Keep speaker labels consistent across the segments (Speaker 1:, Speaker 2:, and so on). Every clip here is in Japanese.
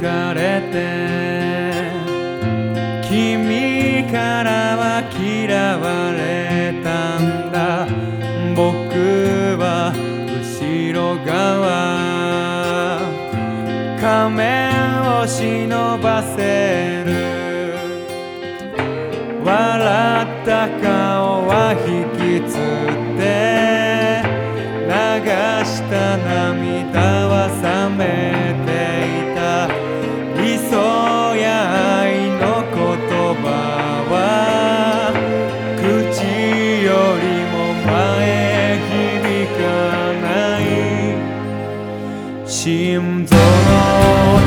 Speaker 1: かれて君からは嫌われたんだ。僕は後ろ側。仮面を忍ばせる。笑った顔は引きつって。流した涙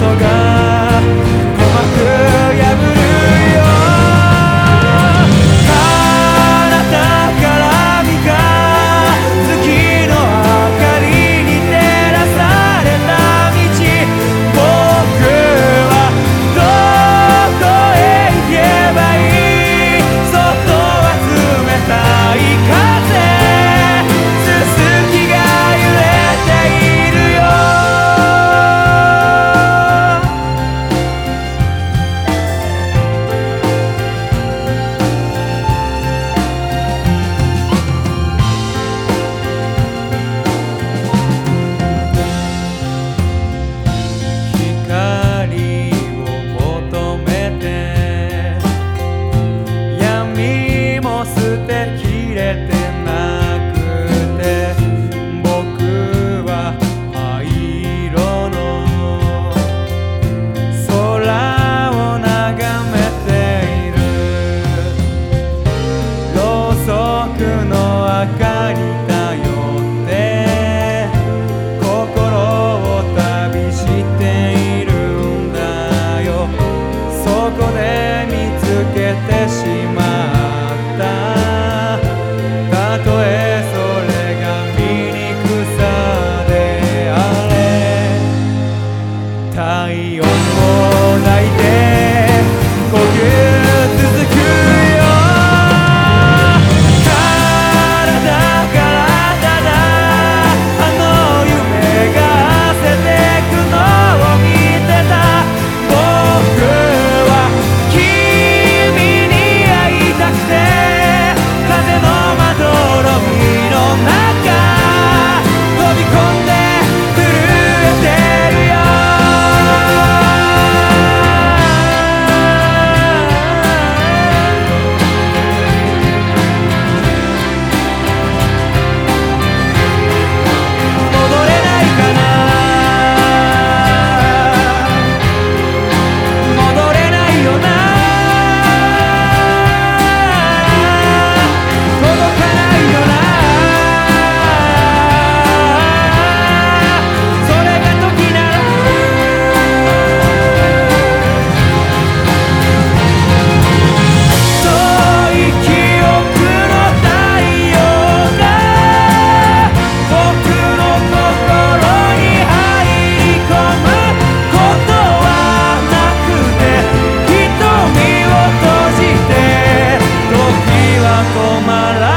Speaker 1: lugar. の明かり頼って心を旅しているんだよ。そこで見つけてしまった。たとえそれが醜太陽をライト for my life.